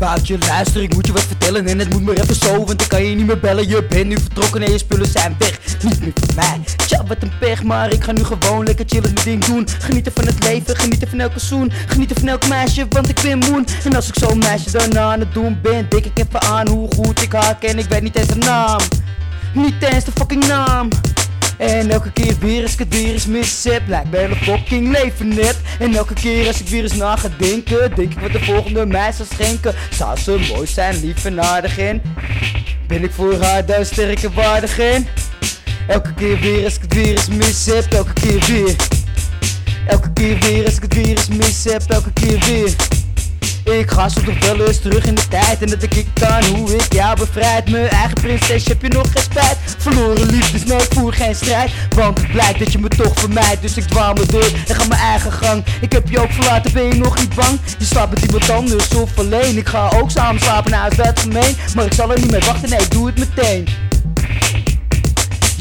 Boutje, luister, ik moet je wat vertellen en het moet maar even zo Want ik kan je niet meer bellen, je bent nu vertrokken en je spullen zijn weg. Niet meer van mij, tja wat een pech Maar ik ga nu gewoon lekker chillen mijn ding doen. Genieten van het leven, genieten van elke zoen Genieten van elk meisje, want ik ben moen. En als ik zo'n meisje daarna aan het doen ben Denk ik even aan hoe goed ik haar ken. Ik weet niet eens de naam. Niet eens de fucking naam en elke keer weer als ik het weer eens mis heb Lijkt mijn fucking leven net. En elke keer als ik weer eens na ga denken Denk ik wat de volgende mij zal schenken. Zou ze mooi zijn, lief en aardig en Ben ik voor haar dan sterk en waardig en Elke keer weer als ik het weer eens mis heb Elke keer weer. Elke keer weer als ik het weer eens mis heb Elke keer weer ik ga zo toch wel eens terug in de tijd. En dat ik kan hoe ik jou bevrijd. Mijn eigen prinses, heb je nog geen spijt? Verloren liefdes, nee ik voer geen strijd. Want het blijkt dat je me toch vermijdt. Dus ik dwaal me door en ga mijn eigen gang. Ik heb je ook verlaten, ben je nog niet bang? Je slaapt met iemand anders of alleen? Ik ga ook samen slapen, nou is dat gemeen Maar ik zal er niet mee wachten, nee ik doe het meteen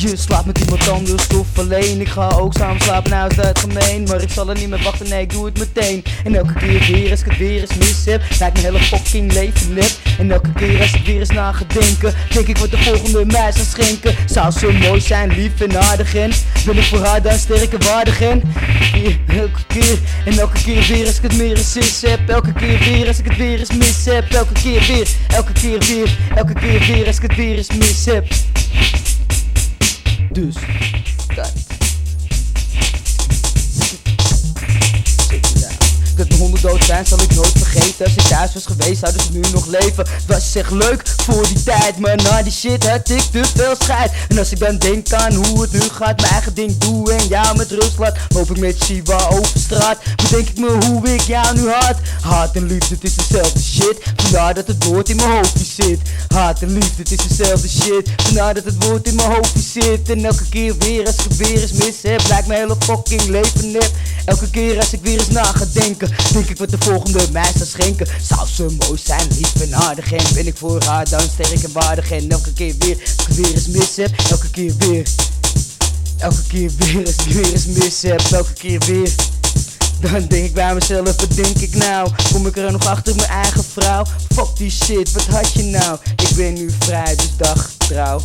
je slaapt met iemand anders of alleen. Ik ga ook samen slapen, nou is gemeen Maar ik zal er niet meer wachten, nee ik doe het meteen. En elke keer weer als ik het weer eens mis heb Lijkt mijn hele fucking leven net En elke keer als ik weer eens na denken Denk ik wat de volgende mij zal schenken. Zou zo mooi zijn, lief en aardig en Ben ik voor haar dan sterk en waardig en Elke keer en elke keer weer als ik het meer eens is heb. Elke keer weer als ik het weer eens mis heb. Elke keer weer, elke keer weer Elke keer weer als ik het weer eens mis heb dus, zijn zal ik nooit vergeten. Als ik thuis was geweest zouden ze nu nog leven. Was echt leuk voor die tijd Maar na die shit had ik te veel scheid. En als ik dan denk aan hoe het nu gaat Mijn eigen ding doe en jou met rust laat Loop ik met Shiva over straat. Bedenk ik me hoe ik jou nu had? Haat en liefde het is dezelfde shit. Vandaar dat het woord in mijn hoofdje zit. Haat en liefde het is dezelfde shit. Vandaar dat het woord in mijn hoofdje zit. En elke keer weer als ik weer eens mis heb Lijkt mijn hele fucking leven net Elke keer als ik weer eens na ga denken Denk ik wat de volgende zal schenken Zou ze mooi zijn, lief en aardig En ben ik voor haar dan sterk en waardig En elke keer weer, als ik weer eens mis heb Elke keer weer Elke keer weer, als ik weer eens mis heb Elke keer weer dan denk ik bij mezelf, wat denk ik nou? Kom ik er nog achter mijn eigen vrouw? Fuck die shit, wat had je nou? Ik ben nu vrij, dus dag trouw